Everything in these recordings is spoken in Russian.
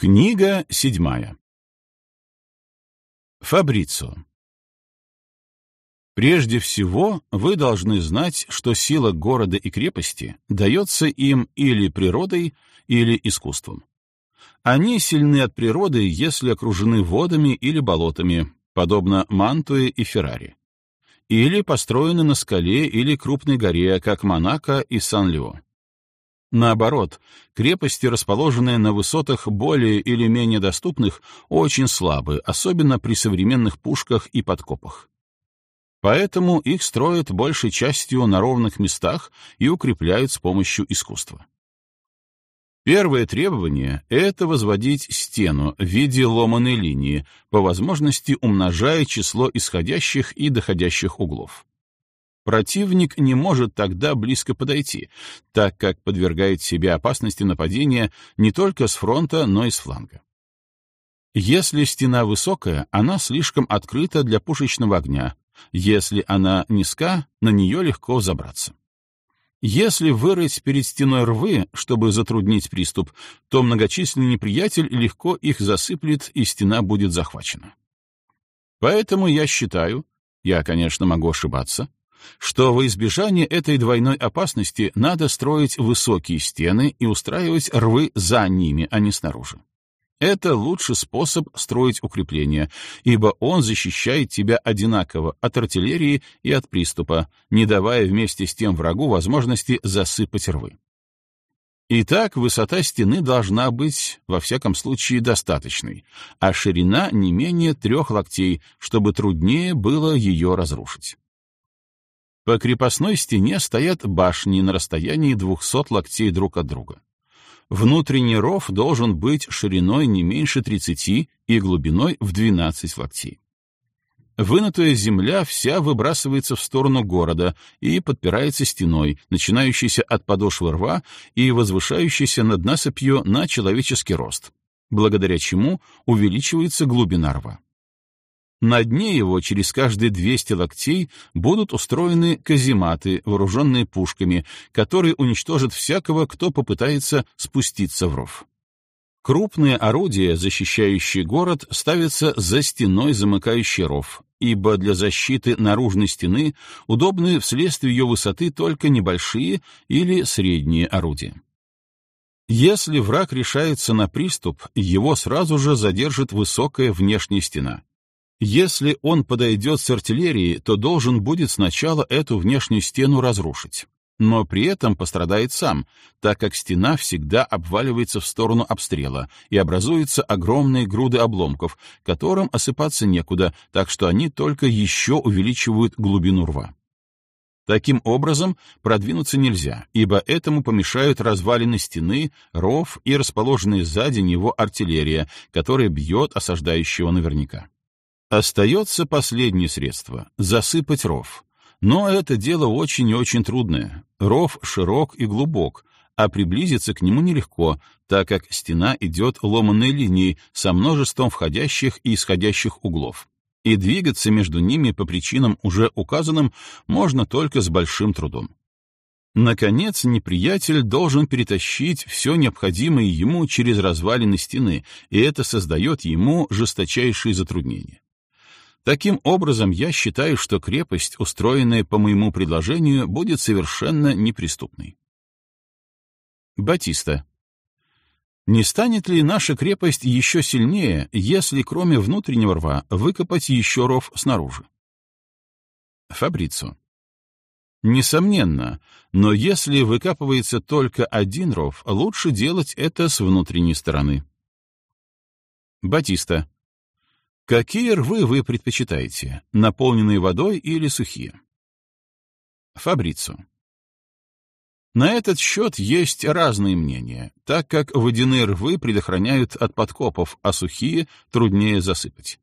Книга седьмая. Фабрицо. Прежде всего, вы должны знать, что сила города и крепости дается им или природой, или искусством. Они сильны от природы, если окружены водами или болотами, подобно Мантуе и Феррари. Или построены на скале или крупной горе, как Монако и Сан-Лео. Наоборот, крепости, расположенные на высотах более или менее доступных, очень слабы, особенно при современных пушках и подкопах. Поэтому их строят большей частью на ровных местах и укрепляют с помощью искусства. Первое требование — это возводить стену в виде ломаной линии, по возможности умножая число исходящих и доходящих углов. Противник не может тогда близко подойти, так как подвергает себе опасности нападения не только с фронта, но и с фланга. Если стена высокая, она слишком открыта для пушечного огня. Если она низка, на нее легко забраться. Если вырыть перед стеной рвы, чтобы затруднить приступ, то многочисленный неприятель легко их засыплет, и стена будет захвачена. Поэтому я считаю, я, конечно, могу ошибаться, что во избежание этой двойной опасности надо строить высокие стены и устраивать рвы за ними, а не снаружи. Это лучший способ строить укрепления, ибо он защищает тебя одинаково от артиллерии и от приступа, не давая вместе с тем врагу возможности засыпать рвы. Итак, высота стены должна быть, во всяком случае, достаточной, а ширина не менее трех локтей, чтобы труднее было ее разрушить. По крепостной стене стоят башни на расстоянии 200 локтей друг от друга. Внутренний ров должен быть шириной не меньше 30 и глубиной в 12 локтей. Вынутая земля вся выбрасывается в сторону города и подпирается стеной, начинающейся от подошвы рва и возвышающейся над насыпью на человеческий рост, благодаря чему увеличивается глубина рва. На дне его через каждые 200 локтей будут устроены казематы, вооруженные пушками, которые уничтожат всякого, кто попытается спуститься в ров. Крупные орудия, защищающие город, ставятся за стеной, замыкающей ров, ибо для защиты наружной стены удобны вследствие ее высоты только небольшие или средние орудия. Если враг решается на приступ, его сразу же задержит высокая внешняя стена. Если он подойдет с артиллерией, то должен будет сначала эту внешнюю стену разрушить. Но при этом пострадает сам, так как стена всегда обваливается в сторону обстрела и образуются огромные груды обломков, которым осыпаться некуда, так что они только еще увеличивают глубину рва. Таким образом, продвинуться нельзя, ибо этому помешают развалины стены, ров и расположенная сзади него артиллерия, которая бьет осаждающего наверняка. Остается последнее средство — засыпать ров. Но это дело очень и очень трудное. Ров широк и глубок, а приблизиться к нему нелегко, так как стена идет ломаной линией со множеством входящих и исходящих углов. И двигаться между ними по причинам уже указанным можно только с большим трудом. Наконец, неприятель должен перетащить все необходимое ему через развалины стены, и это создает ему жесточайшие затруднения. Таким образом, я считаю, что крепость, устроенная по моему предложению, будет совершенно неприступной. Батиста. Не станет ли наша крепость еще сильнее, если кроме внутреннего рва выкопать еще ров снаружи? Фабрицо. Несомненно, но если выкапывается только один ров, лучше делать это с внутренней стороны. Батиста. Какие рвы вы предпочитаете, наполненные водой или сухие? Фабрицу. На этот счет есть разные мнения, так как водяные рвы предохраняют от подкопов, а сухие труднее засыпать.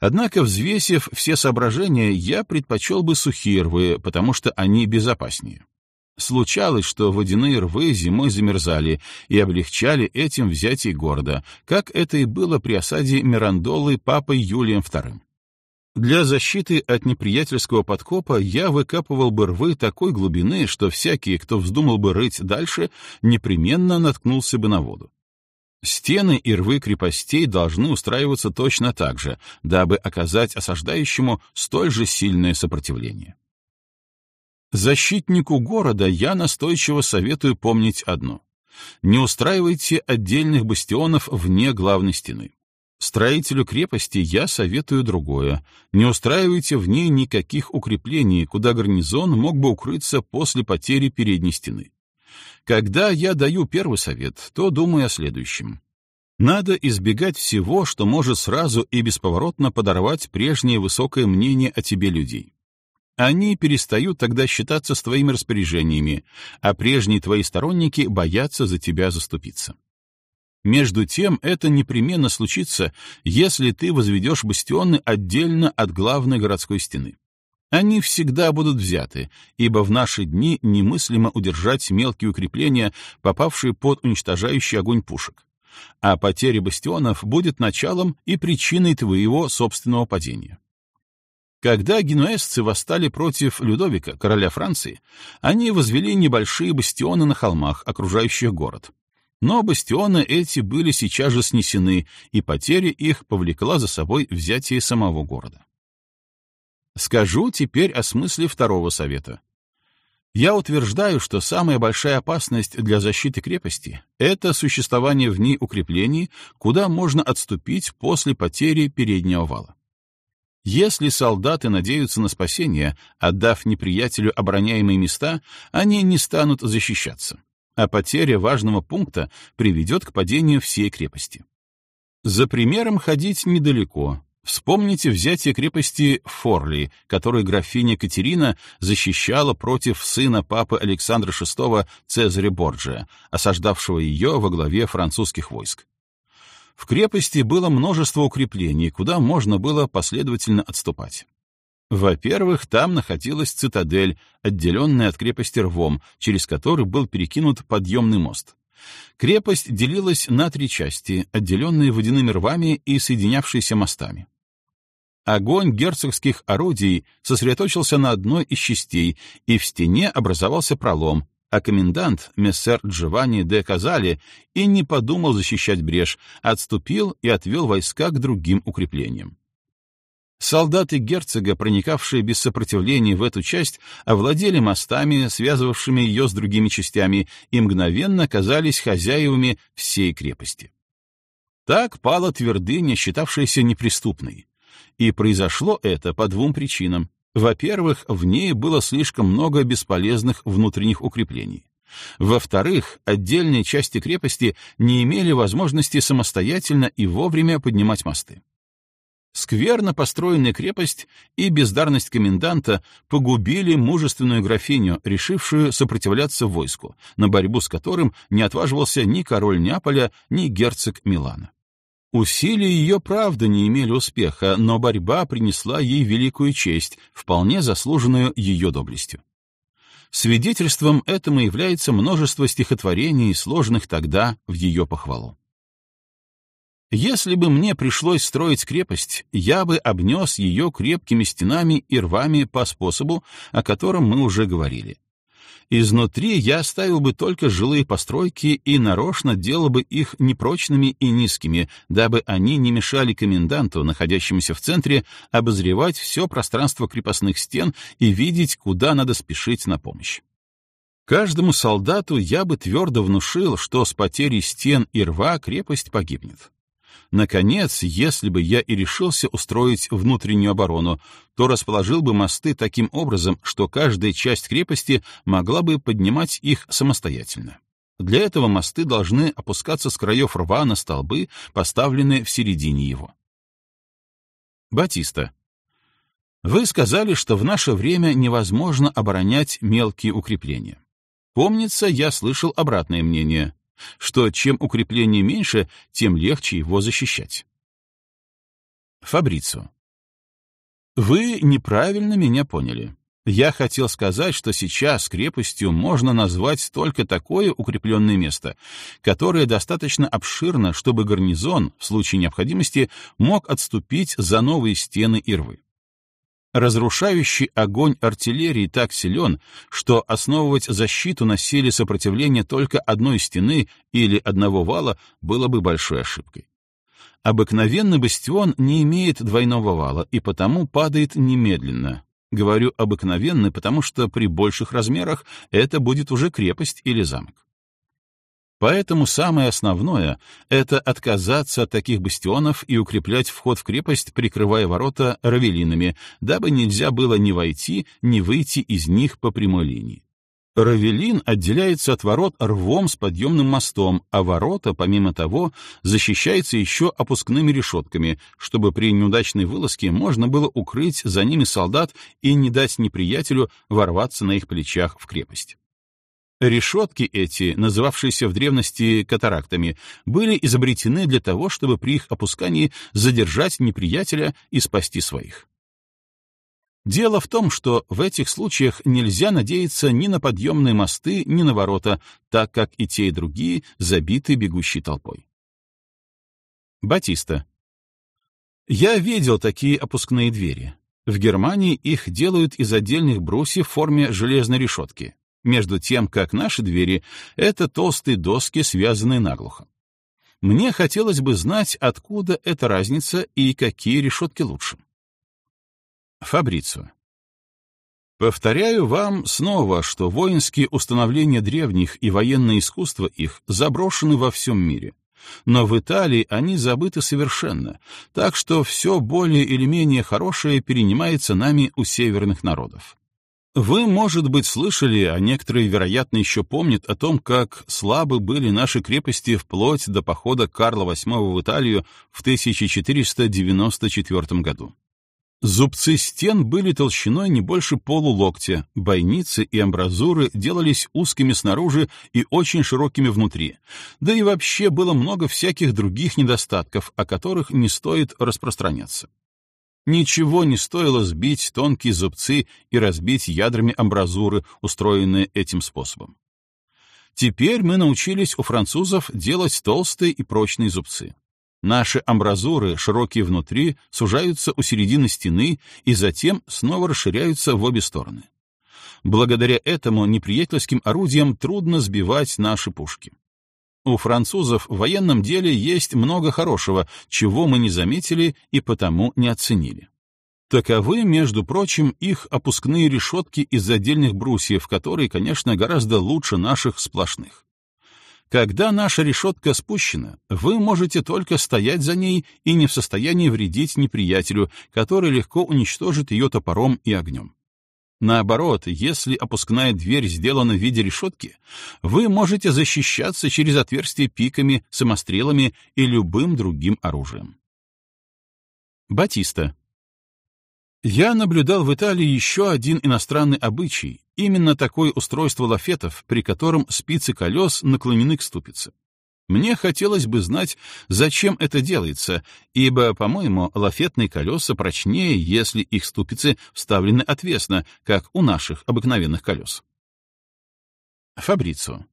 Однако, взвесив все соображения, я предпочел бы сухие рвы, потому что они безопаснее. Случалось, что водяные рвы зимой замерзали и облегчали этим взятие города, как это и было при осаде Мирандолы папой Юлием II. Для защиты от неприятельского подкопа я выкапывал бы рвы такой глубины, что всякий, кто вздумал бы рыть дальше, непременно наткнулся бы на воду. Стены и рвы крепостей должны устраиваться точно так же, дабы оказать осаждающему столь же сильное сопротивление. Защитнику города я настойчиво советую помнить одно. Не устраивайте отдельных бастионов вне главной стены. Строителю крепости я советую другое. Не устраивайте в ней никаких укреплений, куда гарнизон мог бы укрыться после потери передней стены. Когда я даю первый совет, то думаю о следующем. Надо избегать всего, что может сразу и бесповоротно подорвать прежнее высокое мнение о тебе людей. Они перестают тогда считаться с твоими распоряжениями, а прежние твои сторонники боятся за тебя заступиться. Между тем, это непременно случится, если ты возведешь бастионы отдельно от главной городской стены. Они всегда будут взяты, ибо в наши дни немыслимо удержать мелкие укрепления, попавшие под уничтожающий огонь пушек. А потеря бастионов будет началом и причиной твоего собственного падения. Когда генуэзцы восстали против Людовика, короля Франции, они возвели небольшие бастионы на холмах, окружающих город. Но бастионы эти были сейчас же снесены, и потеря их повлекла за собой взятие самого города. Скажу теперь о смысле второго совета. Я утверждаю, что самая большая опасность для защиты крепости — это существование в ней укреплений, куда можно отступить после потери переднего вала. Если солдаты надеются на спасение, отдав неприятелю обороняемые места, они не станут защищаться, а потеря важного пункта приведет к падению всей крепости. За примером ходить недалеко. Вспомните взятие крепости Форли, которую графиня Катерина защищала против сына папы Александра VI Цезаря Борджия, осаждавшего ее во главе французских войск. В крепости было множество укреплений, куда можно было последовательно отступать. Во-первых, там находилась цитадель, отделенная от крепости рвом, через который был перекинут подъемный мост. Крепость делилась на три части, отделенные водяными рвами и соединявшиеся мостами. Огонь герцогских орудий сосредоточился на одной из частей, и в стене образовался пролом, а комендант, мессер Джованни де Казали, и не подумал защищать брешь, отступил и отвел войска к другим укреплениям. Солдаты герцога, проникавшие без сопротивления в эту часть, овладели мостами, связывавшими ее с другими частями, и мгновенно оказались хозяевами всей крепости. Так пала твердыня, считавшаяся неприступной. И произошло это по двум причинам. Во-первых, в ней было слишком много бесполезных внутренних укреплений. Во-вторых, отдельные части крепости не имели возможности самостоятельно и вовремя поднимать мосты. Скверно построенная крепость и бездарность коменданта погубили мужественную графиню, решившую сопротивляться войску, на борьбу с которым не отваживался ни король Неаполя, ни герцог Милана. Усилия ее правда не имели успеха, но борьба принесла ей великую честь, вполне заслуженную ее доблестью. Свидетельством этому является множество стихотворений, сложенных тогда в ее похвалу. Если бы мне пришлось строить крепость, я бы обнес ее крепкими стенами и рвами по способу, о котором мы уже говорили. Изнутри я оставил бы только жилые постройки и нарочно делал бы их непрочными и низкими, дабы они не мешали коменданту, находящемуся в центре, обозревать все пространство крепостных стен и видеть, куда надо спешить на помощь. Каждому солдату я бы твердо внушил, что с потерей стен и рва крепость погибнет. Наконец, если бы я и решился устроить внутреннюю оборону, то расположил бы мосты таким образом, что каждая часть крепости могла бы поднимать их самостоятельно. Для этого мосты должны опускаться с краев рва на столбы, поставленные в середине его. Батиста. Вы сказали, что в наше время невозможно оборонять мелкие укрепления. Помнится, я слышал обратное мнение что чем укрепление меньше, тем легче его защищать. Фабрицу. Вы неправильно меня поняли. Я хотел сказать, что сейчас крепостью можно назвать только такое укрепленное место, которое достаточно обширно, чтобы гарнизон, в случае необходимости, мог отступить за новые стены и рвы. Разрушающий огонь артиллерии так силен, что основывать защиту на силе сопротивления только одной стены или одного вала было бы большой ошибкой. Обыкновенный бастион не имеет двойного вала и потому падает немедленно. Говорю обыкновенный, потому что при больших размерах это будет уже крепость или замок. Поэтому самое основное — это отказаться от таких бастионов и укреплять вход в крепость, прикрывая ворота равелинами, дабы нельзя было ни войти, ни выйти из них по прямой линии. Равелин отделяется от ворот рвом с подъемным мостом, а ворота, помимо того, защищаются еще опускными решетками, чтобы при неудачной вылазке можно было укрыть за ними солдат и не дать неприятелю ворваться на их плечах в крепость. Решетки эти, называвшиеся в древности катарактами, были изобретены для того, чтобы при их опускании задержать неприятеля и спасти своих. Дело в том, что в этих случаях нельзя надеяться ни на подъемные мосты, ни на ворота, так как и те, и другие забиты бегущей толпой. Батиста. Я видел такие опускные двери. В Германии их делают из отдельных брусьев в форме железной решетки между тем как наши двери — это толстые доски, связанные наглухо. Мне хотелось бы знать, откуда эта разница и какие решетки лучше. Фабрицио. Повторяю вам снова, что воинские установления древних и военное искусство их заброшены во всем мире. Но в Италии они забыты совершенно, так что все более или менее хорошее перенимается нами у северных народов. Вы, может быть, слышали, а некоторые, вероятно, еще помнят о том, как слабы были наши крепости вплоть до похода Карла VIII в Италию в 1494 году. Зубцы стен были толщиной не больше полулоктя, бойницы и амбразуры делались узкими снаружи и очень широкими внутри, да и вообще было много всяких других недостатков, о которых не стоит распространяться. Ничего не стоило сбить тонкие зубцы и разбить ядрами амбразуры, устроенные этим способом. Теперь мы научились у французов делать толстые и прочные зубцы. Наши амбразуры, широкие внутри, сужаются у середины стены и затем снова расширяются в обе стороны. Благодаря этому неприятельским орудиям трудно сбивать наши пушки. У французов в военном деле есть много хорошего, чего мы не заметили и потому не оценили. Таковы, между прочим, их опускные решетки из отдельных брусьев, которые, конечно, гораздо лучше наших сплошных. Когда наша решетка спущена, вы можете только стоять за ней и не в состоянии вредить неприятелю, который легко уничтожит ее топором и огнем. Наоборот, если опускная дверь сделана в виде решетки, вы можете защищаться через отверстие пиками, самострелами и любым другим оружием. Батиста. Я наблюдал в Италии еще один иностранный обычай, именно такое устройство лафетов, при котором спицы колес наклонены к ступице. Мне хотелось бы знать, зачем это делается, ибо, по-моему, лафетные колеса прочнее, если их ступицы вставлены отвесно, как у наших обыкновенных колес. Фабрицо.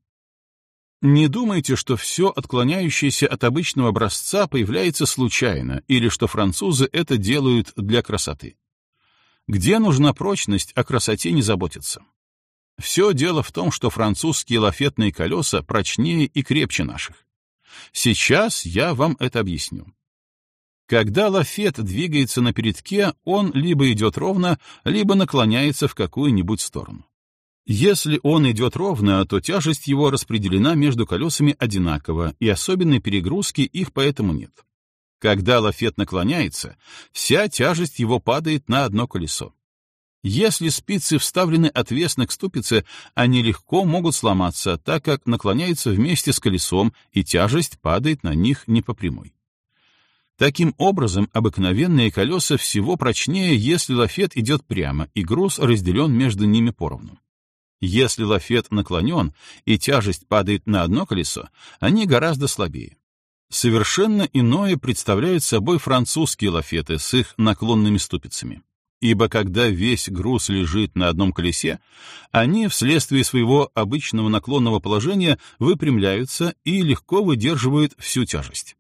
Не думайте, что все отклоняющееся от обычного образца появляется случайно, или что французы это делают для красоты. Где нужна прочность, о красоте не заботятся. Все дело в том, что французские лафетные колеса прочнее и крепче наших. Сейчас я вам это объясню. Когда лафет двигается на передке, он либо идет ровно, либо наклоняется в какую-нибудь сторону. Если он идет ровно, то тяжесть его распределена между колесами одинаково, и особенной перегрузки их поэтому нет. Когда лафет наклоняется, вся тяжесть его падает на одно колесо. Если спицы вставлены отвесно к ступице, они легко могут сломаться, так как наклоняются вместе с колесом, и тяжесть падает на них не по прямой. Таким образом, обыкновенные колеса всего прочнее, если лафет идет прямо, и груз разделен между ними поровну. Если лафет наклонен, и тяжесть падает на одно колесо, они гораздо слабее. Совершенно иное представляют собой французские лафеты с их наклонными ступицами ибо когда весь груз лежит на одном колесе, они вследствие своего обычного наклонного положения выпрямляются и легко выдерживают всю тяжесть.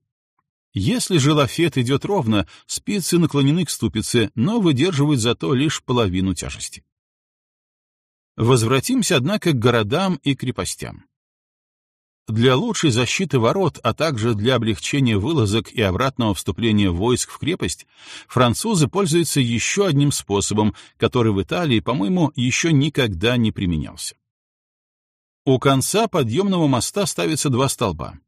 Если же лафет идет ровно, спицы наклонены к ступице, но выдерживают зато лишь половину тяжести. Возвратимся, однако, к городам и крепостям. Для лучшей защиты ворот, а также для облегчения вылазок и обратного вступления войск в крепость, французы пользуются еще одним способом, который в Италии, по-моему, еще никогда не применялся. У конца подъемного моста ставятся два столба.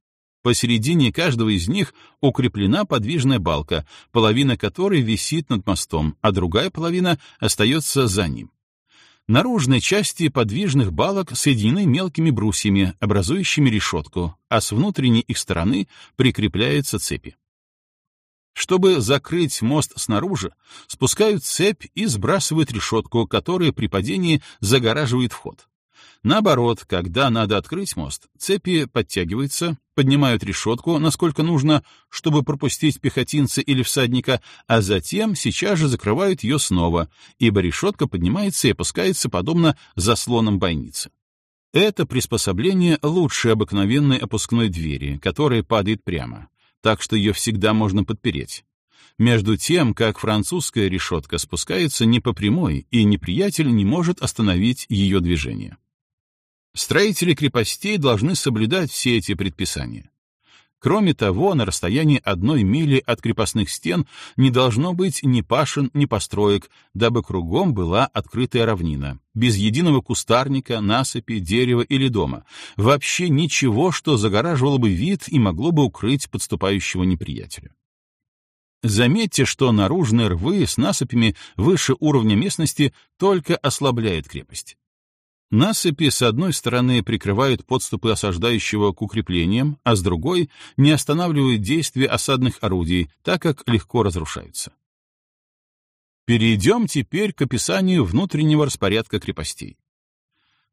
Посередине каждого из них укреплена подвижная балка, половина которой висит над мостом, а другая половина остается за ним. Наружные части подвижных балок соединены мелкими брусьями, образующими решетку, а с внутренней их стороны прикрепляются цепи. Чтобы закрыть мост снаружи, спускают цепь и сбрасывают решетку, которая при падении загораживает вход. Наоборот, когда надо открыть мост, цепи подтягиваются, поднимают решетку, насколько нужно, чтобы пропустить пехотинца или всадника, а затем сейчас же закрывают ее снова, ибо решетка поднимается и опускается подобно заслонам бойницы. Это приспособление лучше обыкновенной опускной двери, которая падает прямо, так что ее всегда можно подпереть. Между тем, как французская решетка спускается не по прямой, и неприятель не может остановить ее движение. Строители крепостей должны соблюдать все эти предписания. Кроме того, на расстоянии одной мили от крепостных стен не должно быть ни пашин, ни построек, дабы кругом была открытая равнина, без единого кустарника, насыпи, дерева или дома, вообще ничего, что загораживало бы вид и могло бы укрыть подступающего неприятеля. Заметьте, что наружные рвы с насыпями выше уровня местности только ослабляют крепость. Насыпи с одной стороны прикрывают подступы осаждающего к укреплениям, а с другой не останавливают действие осадных орудий, так как легко разрушаются. Перейдем теперь к описанию внутреннего распорядка крепостей.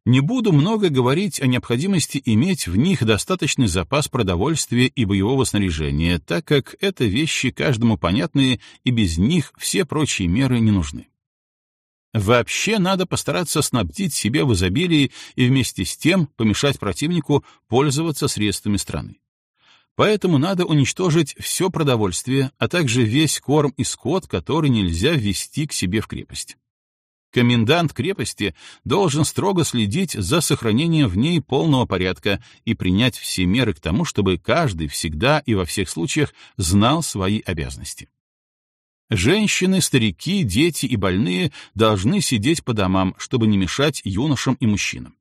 Не буду много говорить о необходимости иметь в них достаточный запас продовольствия и боевого снаряжения, так как это вещи каждому понятные, и без них все прочие меры не нужны. Вообще надо постараться снабдить себя в изобилии и вместе с тем помешать противнику пользоваться средствами страны. Поэтому надо уничтожить все продовольствие, а также весь корм и скот, который нельзя ввести к себе в крепость. Комендант крепости должен строго следить за сохранением в ней полного порядка и принять все меры к тому, чтобы каждый всегда и во всех случаях знал свои обязанности. Женщины, старики, дети и больные должны сидеть по домам, чтобы не мешать юношам и мужчинам.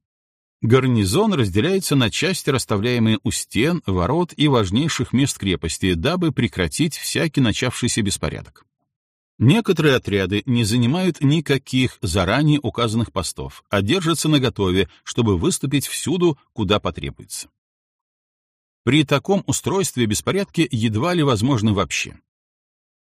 Гарнизон разделяется на части, расставляемые у стен, ворот и важнейших мест крепости, дабы прекратить всякий начавшийся беспорядок. Некоторые отряды не занимают никаких заранее указанных постов, а держатся наготове, чтобы выступить всюду, куда потребуется. При таком устройстве беспорядки едва ли возможны вообще.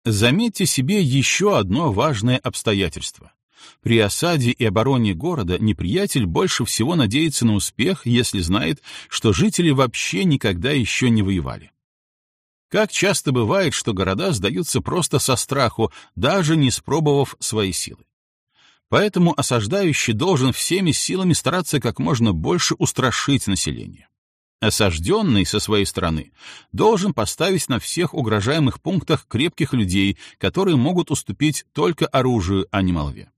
Заметьте себе еще одно важное обстоятельство. При осаде и обороне города неприятель больше всего надеется на успех, если знает, что жители вообще никогда еще не воевали. Как часто бывает, что города сдаются просто со страху, даже не спробовав свои силы. Поэтому осаждающий должен всеми силами стараться как можно больше устрашить население. Осажденный со своей стороны должен поставить на всех угрожаемых пунктах крепких людей, которые могут уступить только оружию, а не молве.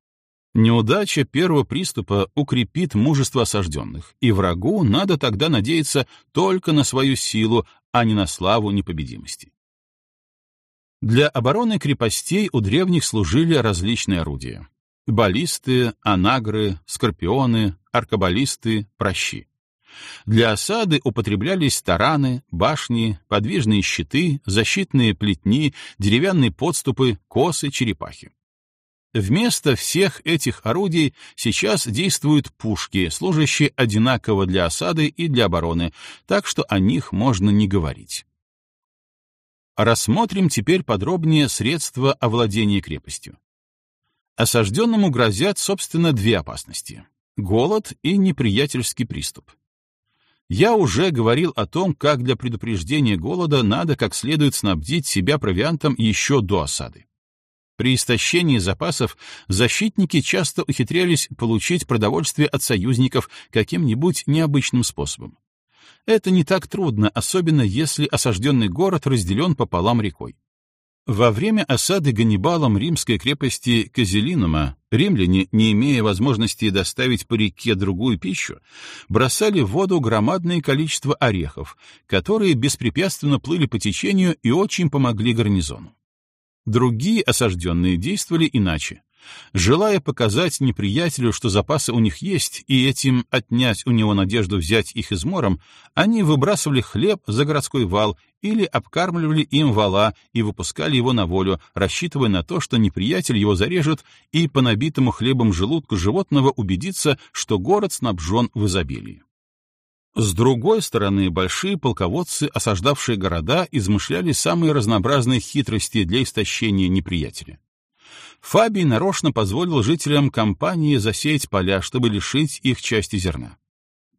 Неудача первого приступа укрепит мужество осажденных, и врагу надо тогда надеяться только на свою силу, а не на славу непобедимости. Для обороны крепостей у древних служили различные орудия. Баллисты, анагры, скорпионы, аркабалисты, прощи. Для осады употреблялись тараны, башни, подвижные щиты, защитные плетни, деревянные подступы, косы, черепахи. Вместо всех этих орудий сейчас действуют пушки, служащие одинаково для осады и для обороны, так что о них можно не говорить. Рассмотрим теперь подробнее средства овладения крепостью. Осажденному грозят, собственно, две опасности — голод и неприятельский приступ. Я уже говорил о том, как для предупреждения голода надо как следует снабдить себя провиантом еще до осады. При истощении запасов защитники часто ухитрялись получить продовольствие от союзников каким-нибудь необычным способом. Это не так трудно, особенно если осажденный город разделен пополам рекой. Во время осады Ганнибалом римской крепости Казелинума римляне, не имея возможности доставить по реке другую пищу, бросали в воду громадное количество орехов, которые беспрепятственно плыли по течению и очень помогли гарнизону. Другие осажденные действовали иначе. Желая показать неприятелю, что запасы у них есть, и этим отнять у него надежду взять их измором, они выбрасывали хлеб за городской вал или обкармливали им вала и выпускали его на волю, рассчитывая на то, что неприятель его зарежет и по набитому хлебом желудку животного убедится, что город снабжен в изобилии. С другой стороны, большие полководцы, осаждавшие города, измышляли самые разнообразные хитрости для истощения неприятеля. Фабий нарочно позволил жителям компании засеять поля, чтобы лишить их части зерна.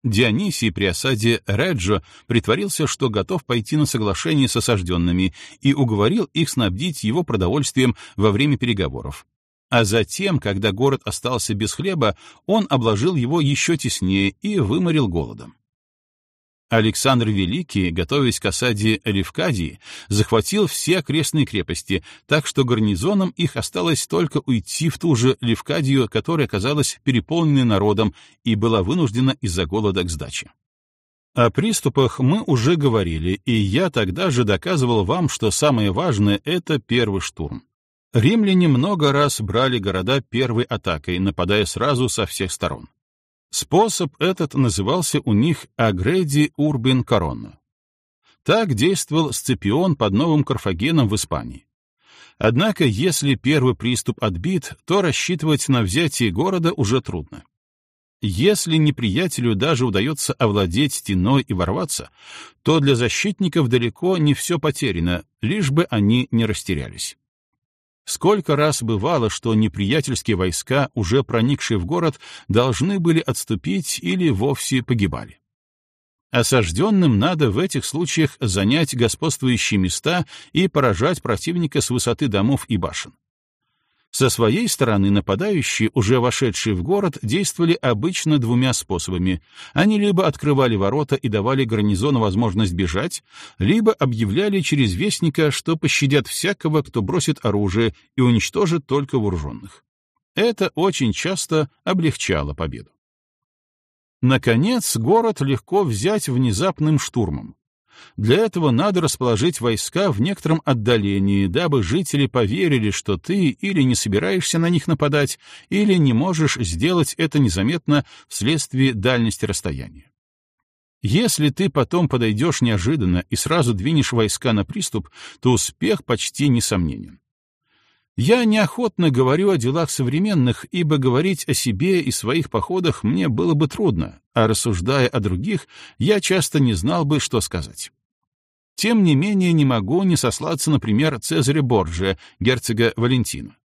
Дионисий при осаде Реджо притворился, что готов пойти на соглашение с осажденными и уговорил их снабдить его продовольствием во время переговоров. А затем, когда город остался без хлеба, он обложил его еще теснее и выморил голодом. Александр Великий, готовясь к осаде Левкадии, захватил все окрестные крепости, так что гарнизонам их осталось только уйти в ту же Левкадию, которая оказалась переполненной народом и была вынуждена из-за голода к сдаче. О приступах мы уже говорили, и я тогда же доказывал вам, что самое важное — это первый штурм. Римляне много раз брали города первой атакой, нападая сразу со всех сторон. Способ этот назывался у них «агреди урбин корона». Так действовал Сципион под Новым Карфагеном в Испании. Однако, если первый приступ отбит, то рассчитывать на взятие города уже трудно. Если неприятелю даже удается овладеть стеной и ворваться, то для защитников далеко не все потеряно, лишь бы они не растерялись. Сколько раз бывало, что неприятельские войска, уже проникшие в город, должны были отступить или вовсе погибали. Осажденным надо в этих случаях занять господствующие места и поражать противника с высоты домов и башен. Со своей стороны нападающие, уже вошедшие в город, действовали обычно двумя способами. Они либо открывали ворота и давали гарнизону возможность бежать, либо объявляли через вестника, что пощадят всякого, кто бросит оружие и уничтожит только вооруженных. Это очень часто облегчало победу. Наконец, город легко взять внезапным штурмом. Для этого надо расположить войска в некотором отдалении, дабы жители поверили, что ты или не собираешься на них нападать, или не можешь сделать это незаметно вследствие дальности расстояния. Если ты потом подойдешь неожиданно и сразу двинешь войска на приступ, то успех почти несомненен. Я неохотно говорю о делах современных, ибо говорить о себе и своих походах мне было бы трудно, а рассуждая о других, я часто не знал бы, что сказать. Тем не менее, не могу не сослаться, например, Цезаря Борджия, герцога Валентина.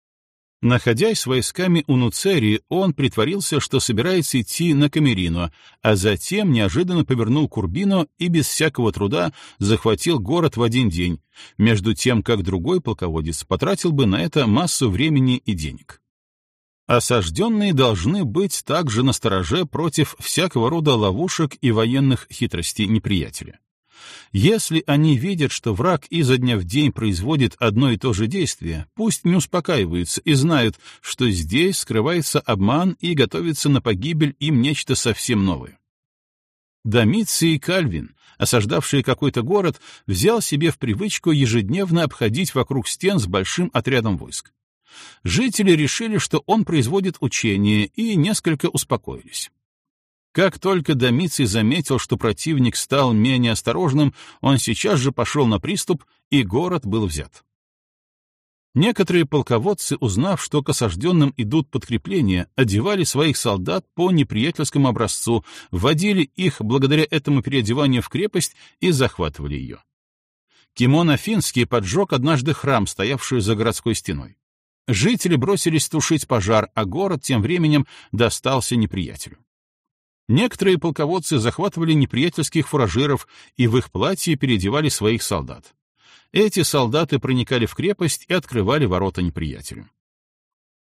Находясь с войсками у Нуцерии, он притворился, что собирается идти на Камерино, а затем неожиданно повернул к Урбино и без всякого труда захватил город в один день, между тем как другой полководец потратил бы на это массу времени и денег. Осажденные должны быть также настороже против всякого рода ловушек и военных хитростей неприятеля. Если они видят, что враг изо дня в день производит одно и то же действие, пусть не успокаиваются и знают, что здесь скрывается обман и готовится на погибель им нечто совсем новое. Домиций Кальвин, осаждавший какой-то город, взял себе в привычку ежедневно обходить вокруг стен с большим отрядом войск. Жители решили, что он производит учения, и несколько успокоились. Как только Домиций заметил, что противник стал менее осторожным, он сейчас же пошел на приступ, и город был взят. Некоторые полководцы, узнав, что к осажденным идут подкрепления, одевали своих солдат по неприятельскому образцу, вводили их благодаря этому переодеванию в крепость и захватывали ее. Кимон Афинский поджег однажды храм, стоявший за городской стеной. Жители бросились тушить пожар, а город тем временем достался неприятелю. Некоторые полководцы захватывали неприятельских фуражиров и в их платье переодевали своих солдат. Эти солдаты проникали в крепость и открывали ворота неприятелю.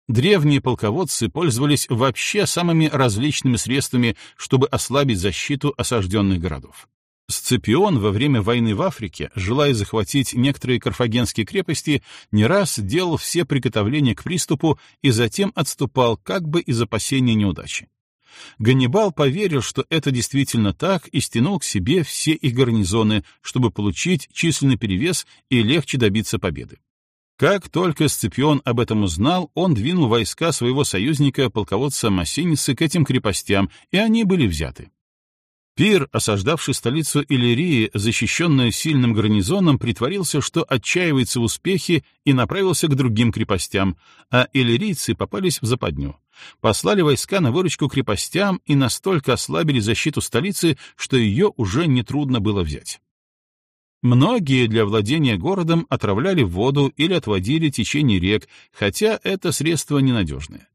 Древние полководцы пользовались вообще самыми различными средствами, чтобы ослабить защиту осажденных городов. Сципион во время войны в Африке, желая захватить некоторые карфагенские крепости, не раз делал все приготовления к приступу и затем отступал как бы из опасения неудачи. Ганнибал поверил, что это действительно так, и стянул к себе все их гарнизоны, чтобы получить численный перевес и легче добиться победы. Как только Сципион об этом узнал, он двинул войска своего союзника, полководца Массеницы, к этим крепостям, и они были взяты. Пир, осаждавший столицу Иллирии, защищенную сильным гарнизоном, притворился, что отчаивается в успехе и направился к другим крепостям, а иллирийцы попались в западню. Послали войска на выручку крепостям и настолько ослабили защиту столицы, что ее уже нетрудно было взять. Многие для владения городом отравляли воду или отводили течение рек, хотя это средство ненадежное.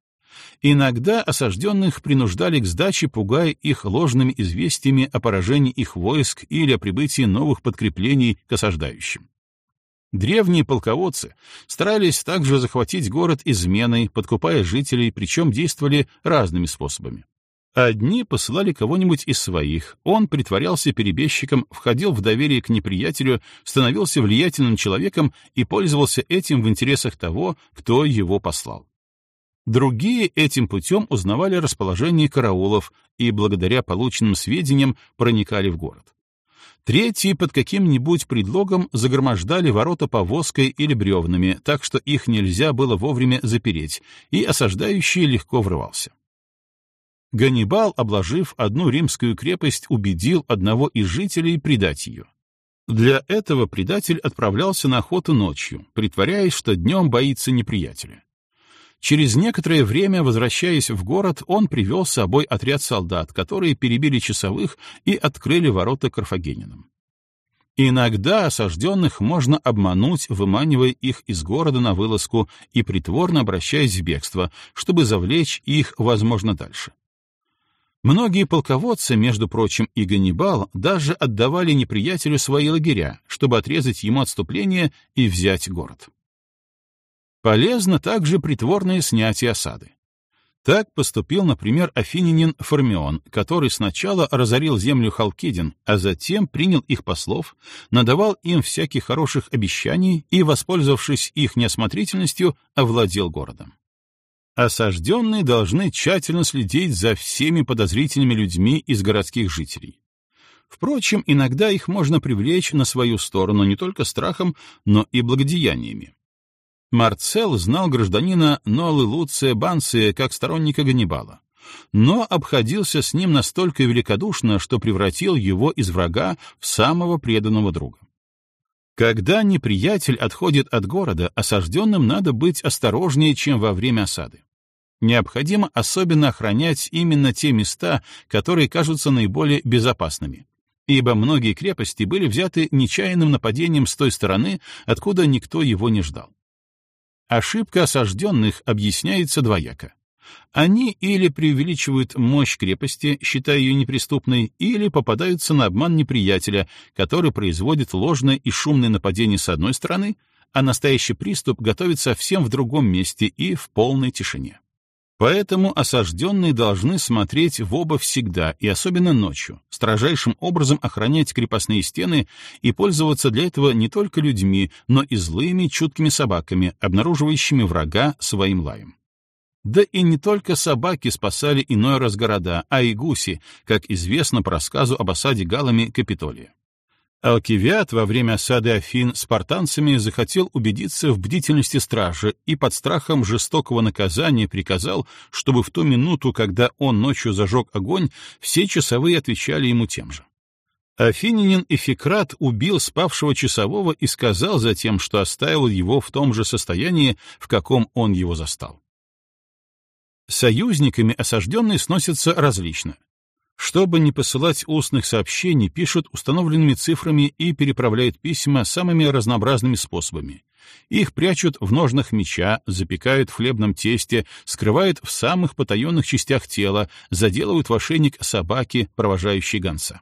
Иногда осажденных принуждали к сдаче, пугая их ложными известиями о поражении их войск или о прибытии новых подкреплений к осаждающим. Древние полководцы старались также захватить город изменой, подкупая жителей, причем действовали разными способами. Одни посылали кого-нибудь из своих, он притворялся перебежчиком, входил в доверие к неприятелю, становился влиятельным человеком и пользовался этим в интересах того, кто его послал. Другие этим путем узнавали расположение караулов и, благодаря полученным сведениям, проникали в город. Третьи под каким-нибудь предлогом загромождали ворота повозкой или бревнами, так что их нельзя было вовремя запереть, и осаждающий легко врывался. Ганнибал, обложив одну римскую крепость, убедил одного из жителей предать ее. Для этого предатель отправлялся на охоту ночью, притворяясь, что днем боится неприятеля. Через некоторое время, возвращаясь в город, он привел с собой отряд солдат, которые перебили часовых и открыли ворота карфагенинам. Иногда осажденных можно обмануть, выманивая их из города на вылазку и притворно обращаясь в бегство, чтобы завлечь их, возможно, дальше. Многие полководцы, между прочим, и Ганнибал, даже отдавали неприятелю свои лагеря, чтобы отрезать ему отступление и взять город. Полезно также притворное снятие осады. Так поступил, например, афининин Формион, который сначала разорил землю Халкидин, а затем принял их послов, надавал им всяких хороших обещаний и, воспользовавшись их неосмотрительностью, овладел городом. Осажденные должны тщательно следить за всеми подозрительными людьми из городских жителей. Впрочем, иногда их можно привлечь на свою сторону не только страхом, но и благодеяниями. Марцел знал гражданина Нолы Луция Банция как сторонника Ганнибала, но обходился с ним настолько великодушно, что превратил его из врага в самого преданного друга. Когда неприятель отходит от города, осажденным надо быть осторожнее, чем во время осады. Необходимо особенно охранять именно те места, которые кажутся наиболее безопасными, ибо многие крепости были взяты нечаянным нападением с той стороны, откуда никто его не ждал. Ошибка осажденных объясняется двояко. Они или преувеличивают мощь крепости, считая ее неприступной, или попадаются на обман неприятеля, который производит ложное и шумное нападение с одной стороны, а настоящий приступ готовится совсем в другом месте и в полной тишине. Поэтому осажденные должны смотреть в оба всегда, и особенно ночью, строжайшим образом охранять крепостные стены и пользоваться для этого не только людьми, но и злыми чуткими собаками, обнаруживающими врага своим лаем. Да и не только собаки спасали иной раз города, а и гуси, как известно по рассказу об осаде галами Капитолия. Алкивиад во время осады Афин спартанцами захотел убедиться в бдительности стражи и под страхом жестокого наказания приказал, чтобы в ту минуту, когда он ночью зажег огонь, все часовые отвечали ему тем же. Афининин Эфикрат убил спавшего часового и сказал затем, что оставил его в том же состоянии, в каком он его застал. Союзниками осажденные сносятся различно. Чтобы не посылать устных сообщений, пишут установленными цифрами и переправляют письма самыми разнообразными способами. Их прячут в ножнах меча, запекают в хлебном тесте, скрывают в самых потаенных частях тела, заделывают в ошейник собаки, провожающие гонца.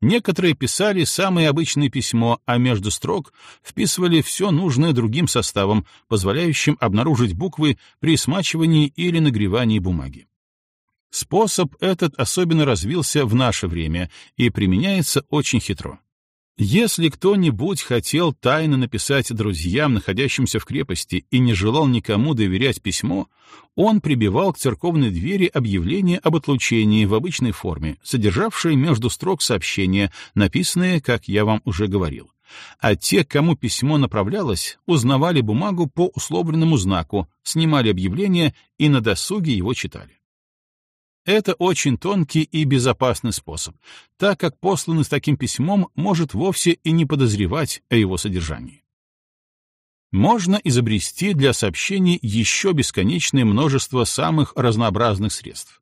Некоторые писали самое обычное письмо, а между строк вписывали все нужное другим составом, позволяющим обнаружить буквы при смачивании или нагревании бумаги. Способ этот особенно развился в наше время и применяется очень хитро. Если кто-нибудь хотел тайно написать друзьям, находящимся в крепости, и не желал никому доверять письмо, он прибивал к церковной двери объявление об отлучении в обычной форме, содержавшее между строк сообщения, написанное, как я вам уже говорил. А те, кому письмо направлялось, узнавали бумагу по условленному знаку, снимали объявление и на досуге его читали. Это очень тонкий и безопасный способ, так как посланный с таким письмом может вовсе и не подозревать о его содержании. Можно изобрести для сообщений еще бесконечное множество самых разнообразных средств.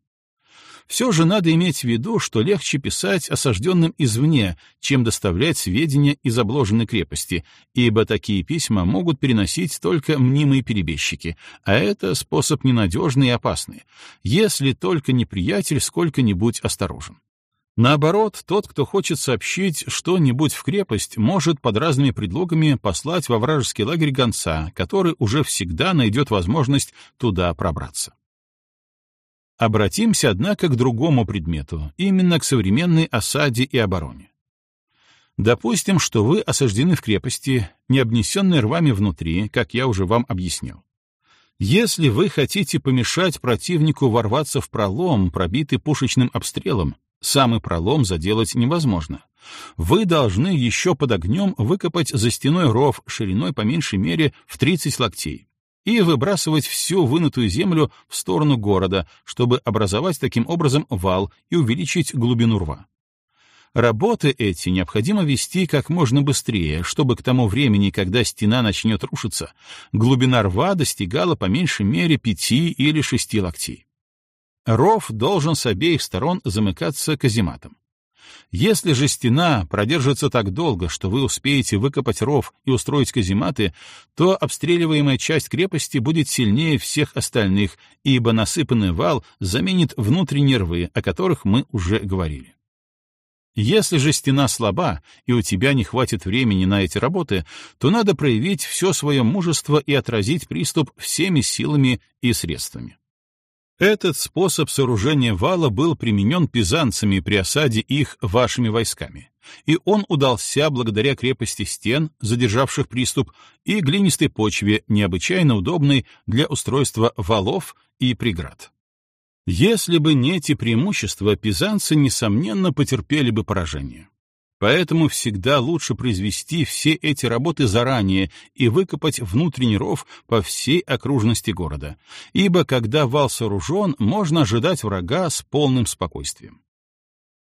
Все же надо иметь в виду, что легче писать осажденным извне, чем доставлять сведения из обложенной крепости, ибо такие письма могут переносить только мнимые перебежчики, а это способ ненадежный и опасный, если только неприятель сколько-нибудь осторожен. Наоборот, тот, кто хочет сообщить что-нибудь в крепость, может под разными предлогами послать во вражеский лагерь гонца, который уже всегда найдет возможность туда пробраться. Обратимся, однако, к другому предмету, именно к современной осаде и обороне. Допустим, что вы осаждены в крепости, не обнесенной рвами внутри, как я уже вам объяснил. Если вы хотите помешать противнику ворваться в пролом, пробитый пушечным обстрелом, самый пролом заделать невозможно. Вы должны еще под огнем выкопать за стеной ров шириной по меньшей мере в 30 локтей и выбрасывать всю вынутую землю в сторону города, чтобы образовать таким образом вал и увеличить глубину рва. Работы эти необходимо вести как можно быстрее, чтобы к тому времени, когда стена начнет рушиться, глубина рва достигала по меньшей мере пяти или шести локтей. Ров должен с обеих сторон замыкаться казематом. Если же стена продержится так долго, что вы успеете выкопать ров и устроить казематы, то обстреливаемая часть крепости будет сильнее всех остальных, ибо насыпанный вал заменит внутренние рвы, о которых мы уже говорили. Если же стена слаба, и у тебя не хватит времени на эти работы, то надо проявить все свое мужество и отразить приступ всеми силами и средствами. Этот способ сооружения вала был применен пизанцами при осаде их вашими войсками, и он удался благодаря крепости стен, задержавших приступ, и глинистой почве, необычайно удобной для устройства валов и преград. Если бы не эти преимущества, пизанцы, несомненно, потерпели бы поражение. Поэтому всегда лучше произвести все эти работы заранее и выкопать внутренний ров по всей окружности города, ибо когда вал сооружен, можно ожидать врага с полным спокойствием.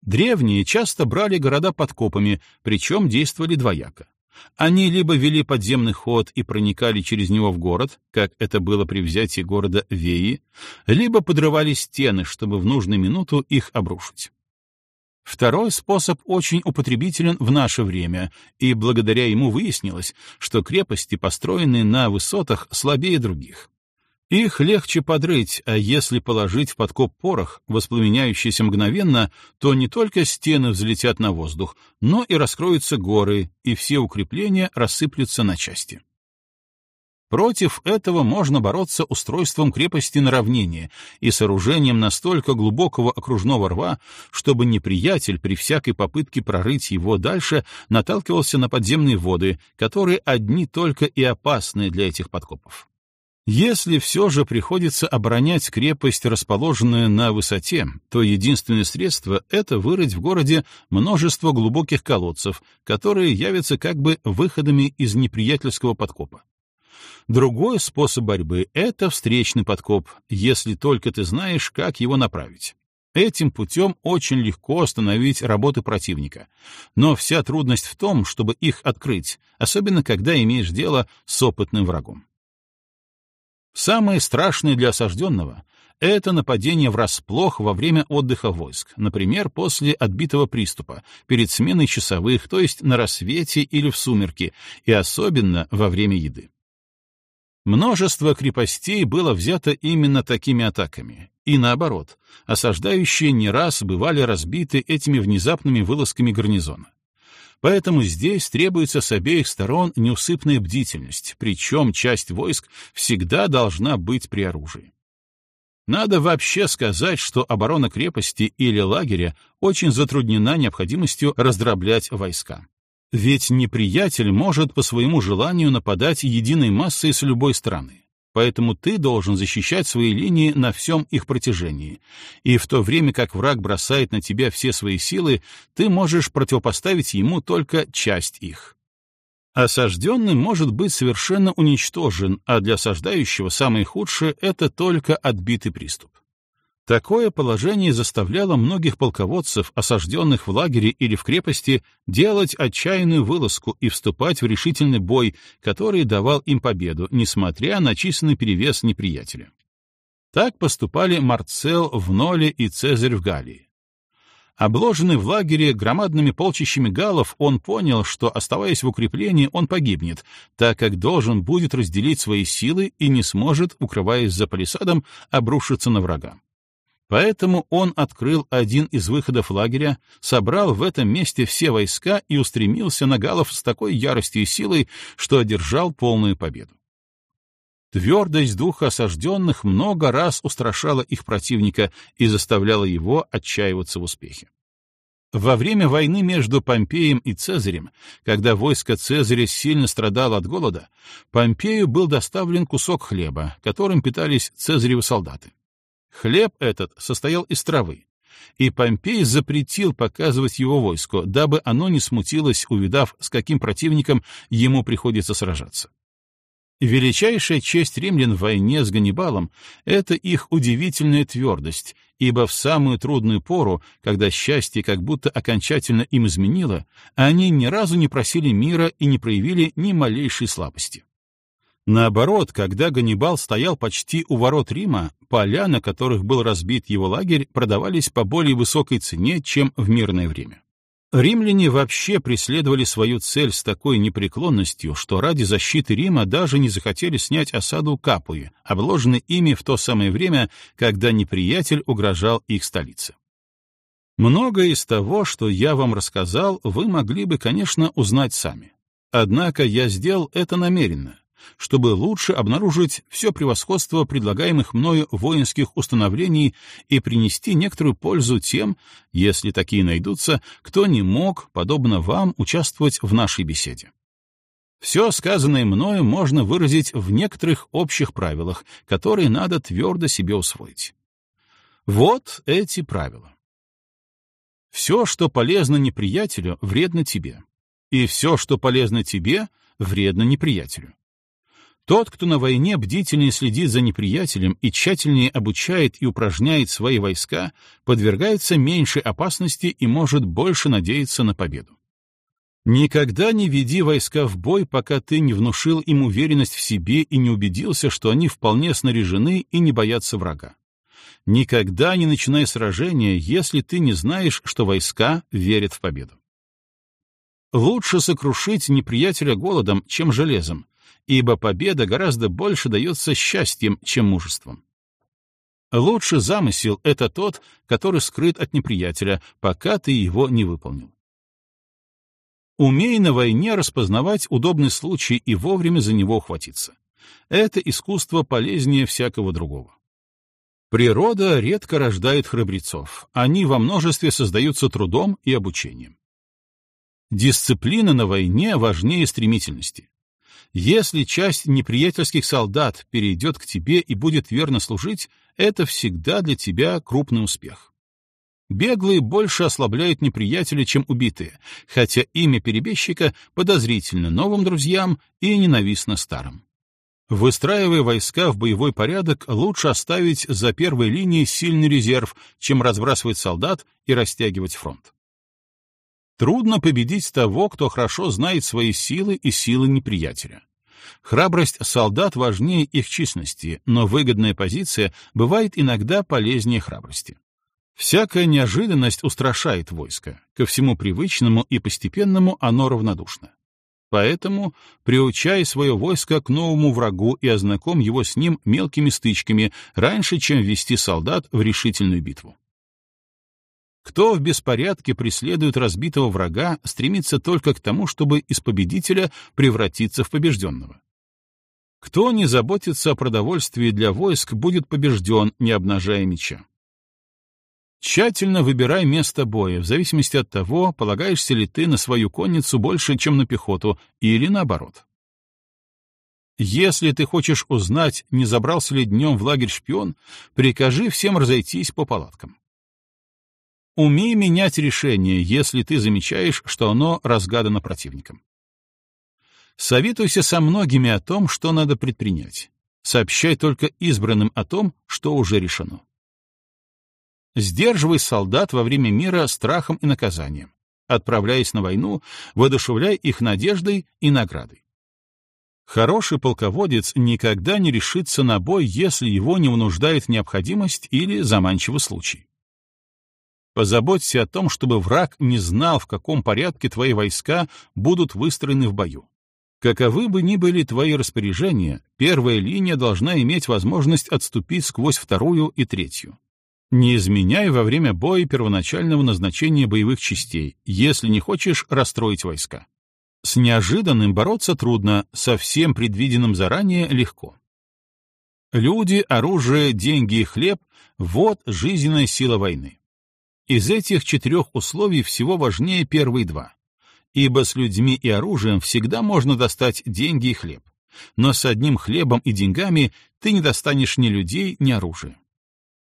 Древние часто брали города подкопами, причем действовали двояко. Они либо вели подземный ход и проникали через него в город, как это было при взятии города Веи, либо подрывали стены, чтобы в нужную минуту их обрушить. Второй способ очень употребителен в наше время, и благодаря ему выяснилось, что крепости, построенные на высотах, слабее других. Их легче подрыть, а если положить в подкоп порох, воспламеняющийся мгновенно, то не только стены взлетят на воздух, но и раскроются горы, и все укрепления рассыплются на части. Против этого можно бороться устройством крепости на равнине и сооружением настолько глубокого окружного рва, чтобы неприятель при всякой попытке прорыть его дальше наталкивался на подземные воды, которые одни только и опасны для этих подкопов. Если все же приходится оборонять крепость, расположенную на высоте, то единственное средство — это вырыть в городе множество глубоких колодцев, которые явятся как бы выходами из неприятельского подкопа. Другой способ борьбы — это встречный подкоп, если только ты знаешь, как его направить. Этим путем очень легко остановить работы противника. Но вся трудность в том, чтобы их открыть, особенно когда имеешь дело с опытным врагом. Самое страшное для осажденного — это нападение врасплох во время отдыха войск, например, после отбитого приступа, перед сменой часовых, то есть на рассвете или в сумерки, и особенно во время еды. Множество крепостей было взято именно такими атаками, и наоборот, осаждающие не раз бывали разбиты этими внезапными вылазками гарнизона. Поэтому здесь требуется с обеих сторон неусыпная бдительность, причем часть войск всегда должна быть при оружии. Надо вообще сказать, что оборона крепости или лагеря очень затруднена необходимостью раздроблять войска. Ведь неприятель может по своему желанию нападать единой массой с любой стороны. Поэтому ты должен защищать свои линии на всем их протяжении. И в то время как враг бросает на тебя все свои силы, ты можешь противопоставить ему только часть их. Осажденный может быть совершенно уничтожен, а для осаждающего самое худшее — это только отбитый приступ. Такое положение заставляло многих полководцев, осажденных в лагере или в крепости, делать отчаянную вылазку и вступать в решительный бой, который давал им победу, несмотря на численный перевес неприятеля. Так поступали Марцел в Ноле и Цезарь в Галлии. Обложенный в лагере громадными полчищами галлов, он понял, что, оставаясь в укреплении, он погибнет, так как должен будет разделить свои силы и не сможет, укрываясь за палисадом, обрушиться на врага. Поэтому он открыл один из выходов лагеря, собрал в этом месте все войска и устремился на галов с такой яростью и силой, что одержал полную победу. Твердость духа осажденных много раз устрашала их противника и заставляла его отчаиваться в успехе. Во время войны между Помпеем и Цезарем, когда войско Цезаря сильно страдало от голода, Помпею был доставлен кусок хлеба, которым питались цезаревы солдаты. Хлеб этот состоял из травы, и Помпей запретил показывать его войску, дабы оно не смутилось, увидав, с каким противником ему приходится сражаться. Величайшая честь римлян в войне с Ганнибалом — это их удивительная твердость, ибо в самую трудную пору, когда счастье как будто окончательно им изменило, они ни разу не просили мира и не проявили ни малейшей слабости. Наоборот, когда Ганнибал стоял почти у ворот Рима, поля, на которых был разбит его лагерь, продавались по более высокой цене, чем в мирное время. Римляне вообще преследовали свою цель с такой непреклонностью, что ради защиты Рима даже не захотели снять осаду Капуи, обложенной ими в то самое время, когда неприятель угрожал их столице. Многое из того, что я вам рассказал, вы могли бы, конечно, узнать сами. Однако я сделал это намеренно, чтобы лучше обнаружить все превосходство предлагаемых мною воинских установлений и принести некоторую пользу тем, если такие найдутся, кто не мог, подобно вам, участвовать в нашей беседе. Все сказанное мною можно выразить в некоторых общих правилах, которые надо твердо себе усвоить. Вот эти правила. Все, что полезно неприятелю, вредно тебе. И все, что полезно тебе, вредно неприятелю. Тот, кто на войне бдительнее следит за неприятелем и тщательнее обучает и упражняет свои войска, подвергается меньшей опасности и может больше надеяться на победу. Никогда не веди войска в бой, пока ты не внушил им уверенность в себе и не убедился, что они вполне снаряжены и не боятся врага. Никогда не начинай сражение, если ты не знаешь, что войска верят в победу. Лучше сокрушить неприятеля голодом, чем железом, ибо победа гораздо больше дается счастьем, чем мужеством. Лучший замысел — это тот, который скрыт от неприятеля, пока ты его не выполнил. Умей на войне распознавать удобный случай и вовремя за него ухватиться. Это искусство полезнее всякого другого. Природа редко рождает храбрецов, они во множестве создаются трудом и обучением. Дисциплина на войне важнее стремительности. Если часть неприятельских солдат перейдет к тебе и будет верно служить, это всегда для тебя крупный успех. Беглые больше ослабляют неприятеля, чем убитые, хотя имя перебежчика подозрительно новым друзьям и ненавистно старым. Выстраивая войска в боевой порядок, лучше оставить за первой линией сильный резерв, чем разбрасывать солдат и растягивать фронт. Трудно победить того, кто хорошо знает свои силы и силы неприятеля. Храбрость солдат важнее их численности, но выгодная позиция бывает иногда полезнее храбрости. Всякая неожиданность устрашает войско, ко всему привычному и постепенному оно равнодушно. Поэтому приучай свое войско к новому врагу и ознакомь его с ним мелкими стычками раньше, чем ввести солдат в решительную битву. Кто в беспорядке преследует разбитого врага, стремится только к тому, чтобы из победителя превратиться в побежденного. Кто не заботится о продовольствии для войск, будет побежден, не обнажая меча. Тщательно выбирай место боя, в зависимости от того, полагаешься ли ты на свою конницу больше, чем на пехоту, или наоборот. Если ты хочешь узнать, не забрался ли днем в лагерь шпион, прикажи всем разойтись по палаткам. Умей менять решение, если ты замечаешь, что оно разгадано противником. Советуйся со многими о том, что надо предпринять. Сообщай только избранным о том, что уже решено. Сдерживай солдат во время мира страхом и наказанием. Отправляясь на войну, воодушевляй их надеждой и наградой. Хороший полководец никогда не решится на бой, если его не вынуждает необходимость или заманчивый случай. Позаботься о том, чтобы враг не знал, в каком порядке твои войска будут выстроены в бою. Каковы бы ни были твои распоряжения, первая линия должна иметь возможность отступить сквозь вторую и третью. Не изменяй во время боя первоначального назначения боевых частей, если не хочешь расстроить войска. С неожиданным бороться трудно, со всем предвиденным заранее легко. Люди, оружие, деньги и хлеб — вот жизненная сила войны. Из этих четырех условий всего важнее первые два. Ибо с людьми и оружием всегда можно достать деньги и хлеб. Но с одним хлебом и деньгами ты не достанешь ни людей, ни оружия.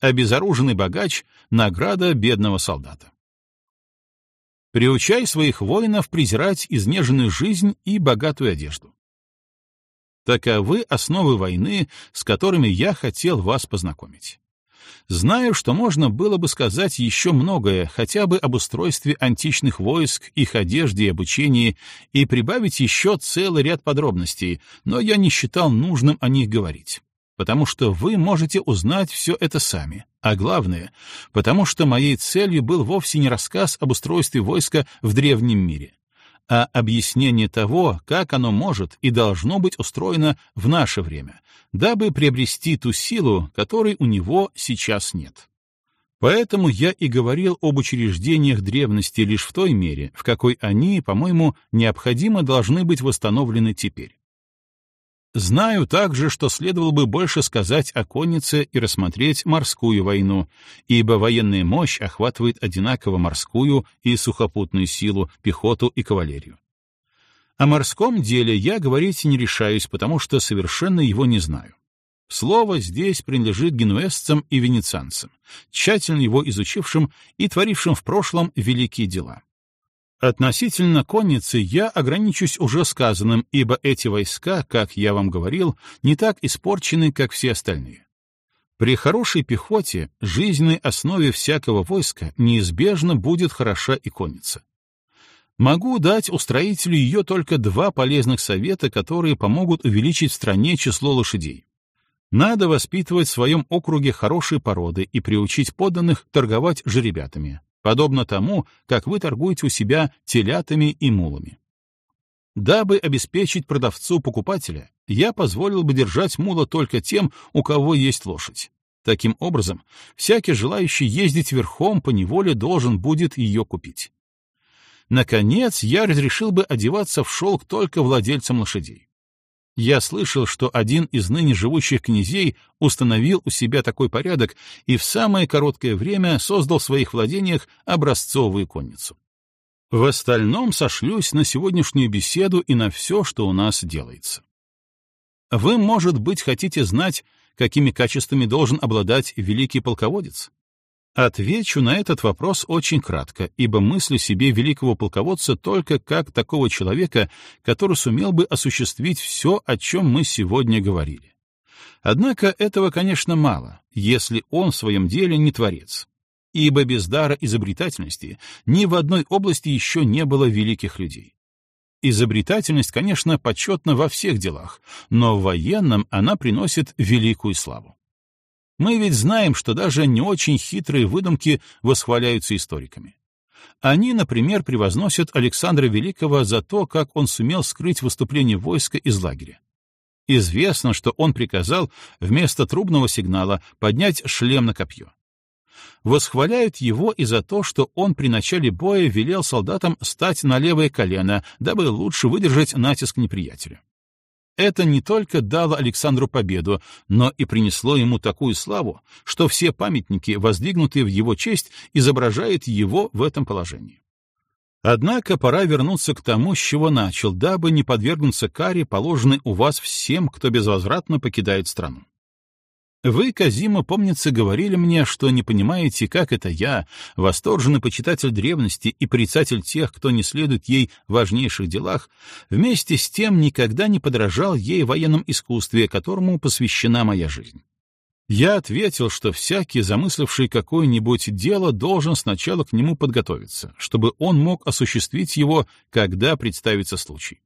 Обезоруженный богач — награда бедного солдата. Приучай своих воинов презирать изнеженную жизнь и богатую одежду. Таковы основы войны, с которыми я хотел вас познакомить. Знаю, что можно было бы сказать еще многое, хотя бы об устройстве античных войск, их одежде и обучении, и прибавить еще целый ряд подробностей, но я не считал нужным о них говорить. Потому что вы можете узнать все это сами, а главное, потому что моей целью был вовсе не рассказ об устройстве войска в древнем мире, а объяснение того, как оно может и должно быть устроено в наше время, дабы приобрести ту силу, которой у него сейчас нет. Поэтому я и говорил об учреждениях древности лишь в той мере, в какой они, по-моему, необходимо должны быть восстановлены теперь. Знаю также, что следовало бы больше сказать о коннице и рассмотреть морскую войну, ибо военная мощь охватывает одинаково морскую и сухопутную силу, пехоту и кавалерию. О морском деле я говорить не решаюсь, потому что совершенно его не знаю. Слово здесь принадлежит генуэзцам и венецианцам, тщательно его изучившим и творившим в прошлом великие дела. Относительно конницы я ограничусь уже сказанным, ибо эти войска, как я вам говорил, не так испорчены, как все остальные. При хорошей пехоте, жизненной основе всякого войска, неизбежно будет хороша и конница. Могу дать устроителю ее только два полезных совета, которые помогут увеличить в стране число лошадей. Надо воспитывать в своем округе хорошие породы и приучить подданных торговать жеребятами подобно тому, как вы торгуете у себя телятами и мулами. Дабы обеспечить продавцу покупателя, я позволил бы держать мула только тем, у кого есть лошадь. Таким образом, всякий желающий ездить верхом по неволе должен будет ее купить. Наконец, я разрешил бы одеваться в шелк только владельцам лошадей. Я слышал, что один из ныне живущих князей установил у себя такой порядок и в самое короткое время создал в своих владениях образцовую конницу. В остальном сошлюсь на сегодняшнюю беседу и на все, что у нас делается. Вы, может быть, хотите знать, какими качествами должен обладать великий полководец? Отвечу на этот вопрос очень кратко, ибо мыслю себе великого полководца только как такого человека, который сумел бы осуществить все, о чем мы сегодня говорили. Однако этого, конечно, мало, если он в своем деле не творец. Ибо без дара изобретательности ни в одной области еще не было великих людей. Изобретательность, конечно, почетна во всех делах, но в военном она приносит великую славу. Мы ведь знаем, что даже не очень хитрые выдумки восхваляются историками. Они, например, превозносят Александра Великого за то, как он сумел скрыть выступление войска из лагеря. Известно, что он приказал вместо трубного сигнала поднять шлем на копье. Восхваляют его и за то, что он при начале боя велел солдатам стать на левое колено, дабы лучше выдержать натиск неприятеля. Это не только дало Александру победу, но и принесло ему такую славу, что все памятники, воздвигнутые в его честь, изображают его в этом положении. Однако пора вернуться к тому, с чего начал, дабы не подвергнуться каре, положенной у вас всем, кто безвозвратно покидает страну. Вы, Казима, помнится, говорили мне, что не понимаете, как это я, восторженный почитатель древности и порицатель тех, кто не следует ей в важнейших делах, вместе с тем никогда не подражал ей в военном искусстве, которому посвящена моя жизнь. Я ответил, что всякий, замысливший какое-нибудь дело, должен сначала к нему подготовиться, чтобы он мог осуществить его, когда представится случай.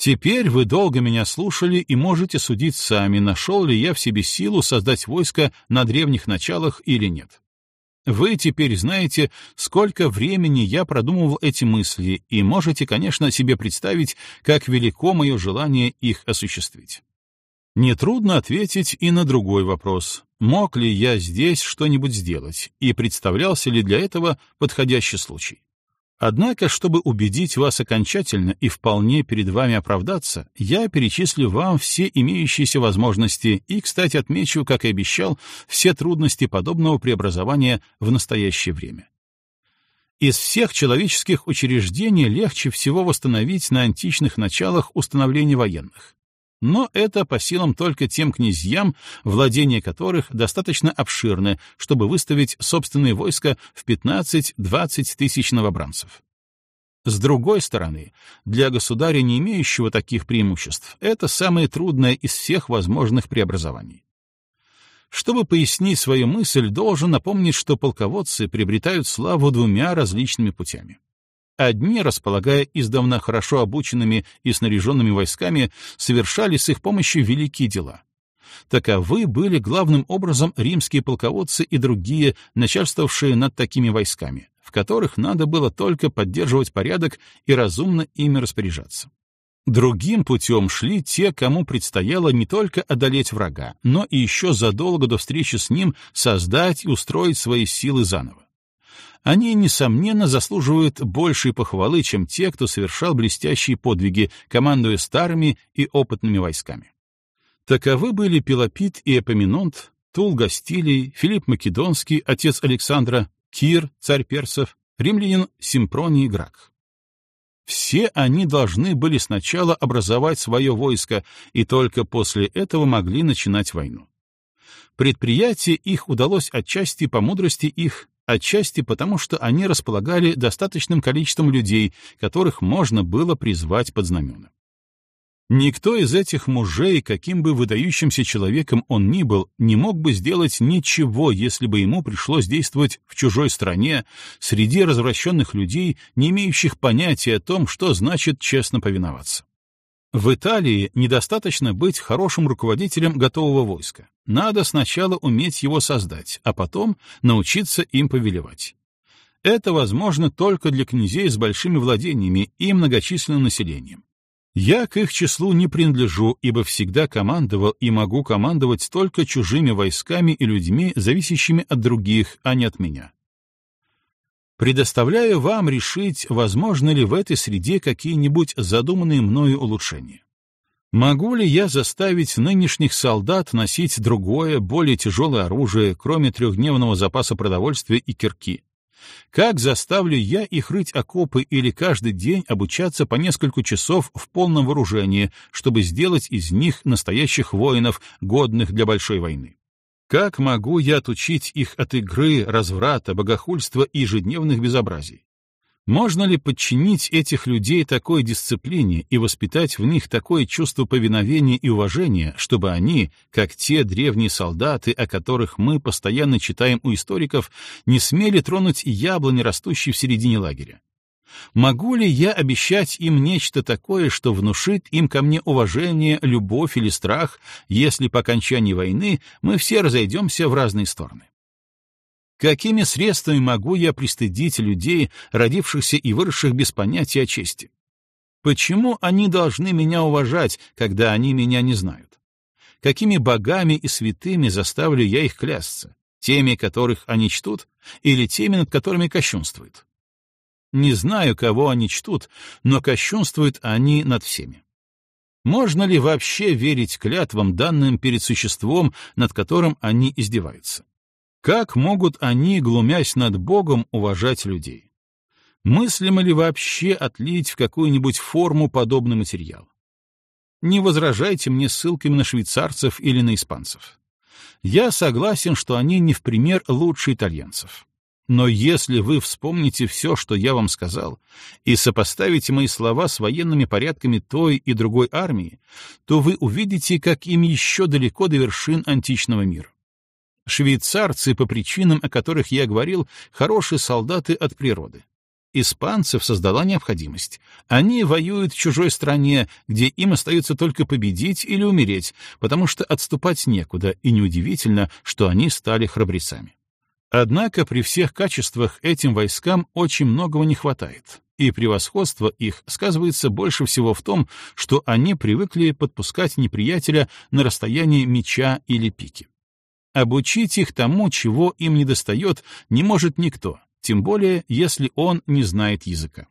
Теперь вы долго меня слушали и можете судить сами, нашел ли я в себе силу создать войско на древних началах или нет. Вы теперь знаете, сколько времени я продумывал эти мысли, и можете, конечно, себе представить, как велико мое желание их осуществить. Нетрудно ответить и на другой вопрос. Мог ли я здесь что-нибудь сделать, и представлялся ли для этого подходящий случай? Однако, чтобы убедить вас окончательно и вполне перед вами оправдаться, я перечислю вам все имеющиеся возможности и, кстати, отмечу, как и обещал, все трудности подобного преобразования в настоящее время. Из всех человеческих учреждений легче всего восстановить на античных началах установление военных. Но это по силам только тем князьям, владения которых достаточно обширны, чтобы выставить собственные войска в 15-20 тысяч новобранцев. С другой стороны, для государя, не имеющего таких преимуществ, это самое трудное из всех возможных преобразований. Чтобы пояснить свою мысль, должен напомнить, что полководцы приобретают славу двумя различными путями. Одни, располагая издавна хорошо обученными и снаряженными войсками, совершали с их помощью великие дела. Таковы были главным образом римские полководцы и другие, начальствовавшие над такими войсками, в которых надо было только поддерживать порядок и разумно ими распоряжаться. Другим путем шли те, кому предстояло не только одолеть врага, но и еще задолго до встречи с ним создать и устроить свои силы заново они, несомненно, заслуживают большей похвалы, чем те, кто совершал блестящие подвиги, командуя старыми и опытными войсками. Таковы были Пелопит и Эпоминонт, Тул Гастилий, Филипп Македонский, отец Александра, Кир, царь персов, римлянин Симпроний Грак. Все они должны были сначала образовать свое войско, и только после этого могли начинать войну. Предприятие их удалось отчасти по мудрости их, отчасти потому, что они располагали достаточным количеством людей, которых можно было призвать под знамена. Никто из этих мужей, каким бы выдающимся человеком он ни был, не мог бы сделать ничего, если бы ему пришлось действовать в чужой стране, среди развращенных людей, не имеющих понятия о том, что значит честно повиноваться. В Италии недостаточно быть хорошим руководителем готового войска. Надо сначала уметь его создать, а потом научиться им повелевать. Это возможно только для князей с большими владениями и многочисленным населением. Я к их числу не принадлежу, ибо всегда командовал и могу командовать только чужими войсками и людьми, зависящими от других, а не от меня. Предоставляю вам решить, возможно ли в этой среде какие-нибудь задуманные мною улучшения. Могу ли я заставить нынешних солдат носить другое, более тяжелое оружие, кроме трехдневного запаса продовольствия и кирки? Как заставлю я их рыть окопы или каждый день обучаться по несколько часов в полном вооружении, чтобы сделать из них настоящих воинов, годных для большой войны? Как могу я отучить их от игры, разврата, богохульства и ежедневных безобразий? Можно ли подчинить этих людей такой дисциплине и воспитать в них такое чувство повиновения и уважения, чтобы они, как те древние солдаты, о которых мы постоянно читаем у историков, не смели тронуть яблони, растущие в середине лагеря? Могу ли я обещать им нечто такое, что внушит им ко мне уважение, любовь или страх, если по окончании войны мы все разойдемся в разные стороны? Какими средствами могу я пристыдить людей, родившихся и выросших без понятия о чести? Почему они должны меня уважать, когда они меня не знают? Какими богами и святыми заставлю я их клясться? Теми, которых они чтут, или теми, над которыми кощунствуют? Не знаю, кого они чтут, но кощунствуют они над всеми. Можно ли вообще верить клятвам, данным перед существом, над которым они издеваются? Как могут они, глумясь над Богом, уважать людей? Мыслимо ли вообще отлить в какую-нибудь форму подобный материал? Не возражайте мне ссылками на швейцарцев или на испанцев. Я согласен, что они не в пример лучше итальянцев. Но если вы вспомните все, что я вам сказал, и сопоставите мои слова с военными порядками той и другой армии, то вы увидите, как им еще далеко до вершин античного мира. Швейцарцы, по причинам, о которых я говорил, хорошие солдаты от природы. Испанцев создала необходимость. Они воюют в чужой стране, где им остается только победить или умереть, потому что отступать некуда, и неудивительно, что они стали храбрецами. Однако при всех качествах этим войскам очень многого не хватает, и превосходство их сказывается больше всего в том, что они привыкли подпускать неприятеля на расстоянии меча или пики. Обучить их тому, чего им недостает, не может никто, тем более, если он не знает языка.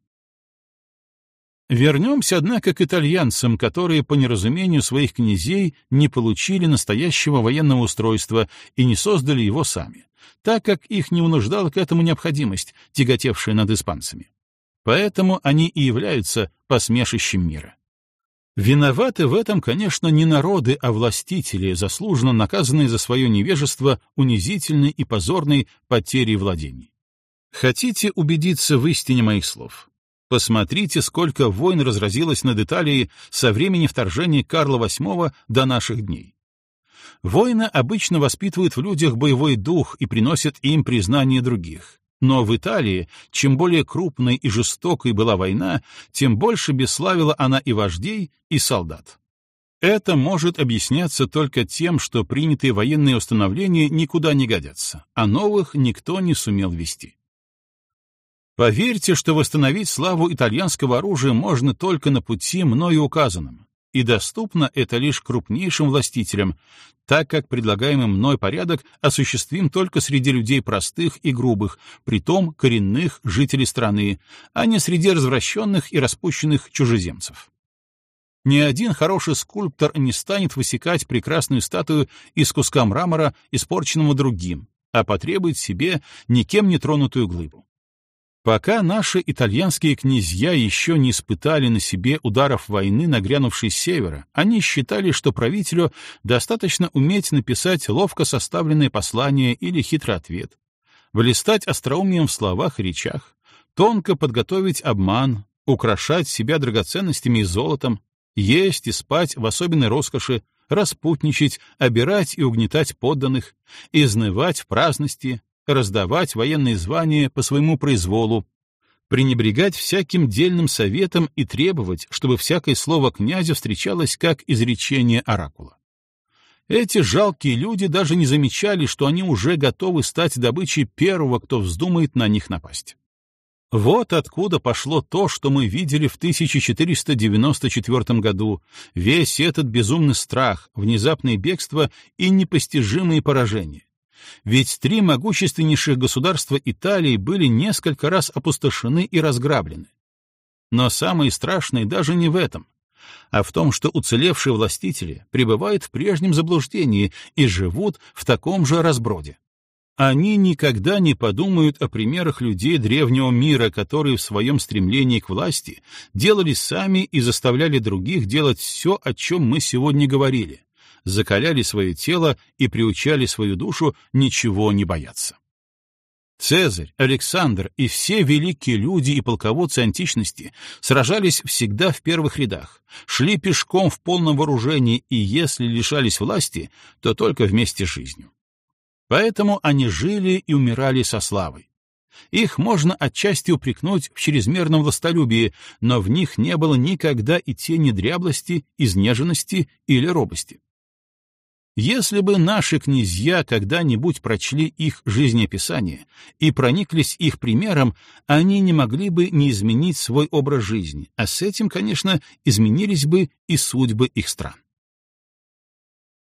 Вернемся, однако, к итальянцам, которые по неразумению своих князей не получили настоящего военного устройства и не создали его сами, так как их не унуждала к этому необходимость, тяготевшая над испанцами. Поэтому они и являются посмешищем мира. Виноваты в этом, конечно, не народы, а властители, заслуженно наказанные за свое невежество унизительной и позорной потерей владений. Хотите убедиться в истине моих слов? Посмотрите, сколько войн разразилось над Италией со времени вторжения Карла VIII до наших дней. Войны обычно воспитывают в людях боевой дух и приносят им признание других. Но в Италии, чем более крупной и жестокой была война, тем больше бесславила она и вождей, и солдат. Это может объясняться только тем, что принятые военные установления никуда не годятся, а новых никто не сумел вести. Поверьте, что восстановить славу итальянского оружия можно только на пути мною указанном, и доступно это лишь крупнейшим властителям, так как предлагаемый мной порядок осуществим только среди людей простых и грубых, притом коренных жителей страны, а не среди развращенных и распущенных чужеземцев. Ни один хороший скульптор не станет высекать прекрасную статую из куска мрамора, испорченного другим, а потребует себе никем не тронутую глыбу. Пока наши итальянские князья еще не испытали на себе ударов войны, нагрянувшей с севера, они считали, что правителю достаточно уметь написать ловко составленное послание или хитрый ответ, блистать остроумием в словах и речах, тонко подготовить обман, украшать себя драгоценностями и золотом, есть и спать в особенной роскоши, распутничать, обирать и угнетать подданных, изнывать в праздности, раздавать военные звания по своему произволу, пренебрегать всяким дельным советом и требовать, чтобы всякое слово князя встречалось как изречение оракула. Эти жалкие люди даже не замечали, что они уже готовы стать добычей первого, кто вздумает на них напасть. Вот откуда пошло то, что мы видели в 1494 году, весь этот безумный страх, внезапное бегство и непостижимые поражения, ведь три могущественнейших государства Италии были несколько раз опустошены и разграблены. Но самое страшное даже не в этом, а в том, что уцелевшие властители пребывают в прежнем заблуждении и живут в таком же разброде. Они никогда не подумают о примерах людей древнего мира, которые в своем стремлении к власти делали сами и заставляли других делать все, о чем мы сегодня говорили, закаляли свое тело и приучали свою душу ничего не бояться. Цезарь, Александр и все великие люди и полководцы античности сражались всегда в первых рядах, шли пешком в полном вооружении и если лишались власти, то только вместе с жизнью. Поэтому они жили и умирали со славой. Их можно отчасти упрекнуть в чрезмерном властолюбии, но в них не было никогда и тени дряблости, изнеженности или робости. Если бы наши князья когда-нибудь прочли их жизнеописание и прониклись их примером, они не могли бы не изменить свой образ жизни, а с этим, конечно, изменились бы и судьбы их стран.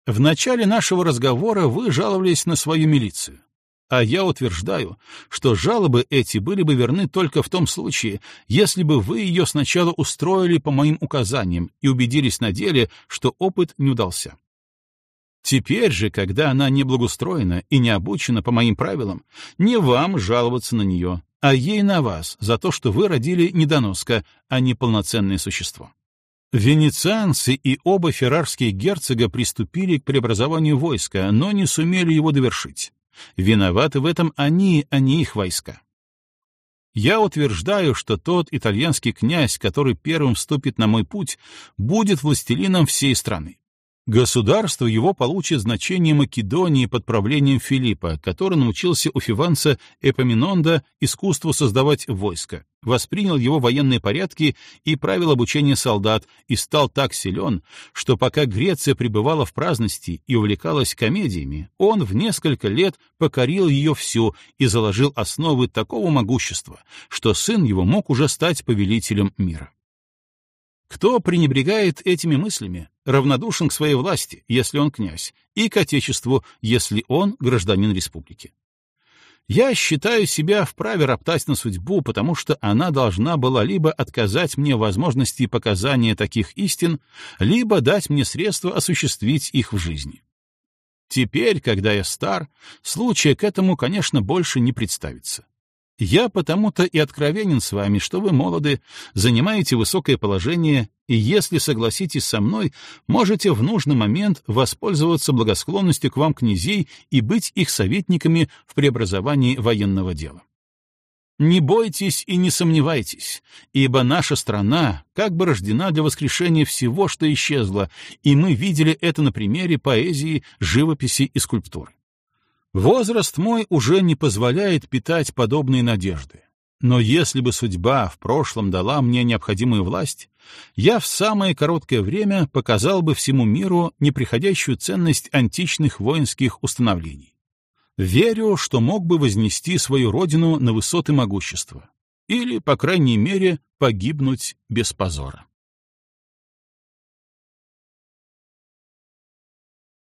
В начале нашего разговора вы жаловались на свою милицию. А я утверждаю, что жалобы эти были бы верны только в том случае, если бы вы ее сначала устроили по моим указаниям и убедились на деле, что опыт не удался. Теперь же, когда она не благоустроена и не обучена по моим правилам, не вам жаловаться на нее, а ей на вас за то, что вы родили недоноска, а не полноценное существо. Венецианцы и оба феррарские герцога приступили к преобразованию войска, но не сумели его довершить. Виноваты в этом они, а не их войска. Я утверждаю, что тот итальянский князь, который первым вступит на мой путь, будет властелином всей страны. Государство его получит значение Македонии под правлением Филиппа, который научился у фиванца Эпоминонда искусству создавать войско, воспринял его военные порядки и правил обучения солдат и стал так силен, что пока Греция пребывала в праздности и увлекалась комедиями, он в несколько лет покорил ее всю и заложил основы такого могущества, что сын его мог уже стать повелителем мира. Кто пренебрегает этими мыслями, равнодушен к своей власти, если он князь, и к отечеству, если он гражданин республики. Я считаю себя вправе роптать на судьбу, потому что она должна была либо отказать мне в возможности показания таких истин, либо дать мне средства осуществить их в жизни. Теперь, когда я стар, случая к этому, конечно, больше не представится. Я потому-то и откровенен с вами, что вы молоды, занимаете высокое положение, и если согласитесь со мной, можете в нужный момент воспользоваться благосклонностью к вам князей и быть их советниками в преобразовании военного дела. Не бойтесь и не сомневайтесь, ибо наша страна как бы рождена для воскрешения всего, что исчезло, и мы видели это на примере поэзии, живописи и скульптуры. Возраст мой уже не позволяет питать подобные надежды. Но если бы судьба в прошлом дала мне необходимую власть, я в самое короткое время показал бы всему миру неприходящую ценность античных воинских установлений. Верю, что мог бы вознести свою родину на высоты могущества. Или, по крайней мере, погибнуть без позора.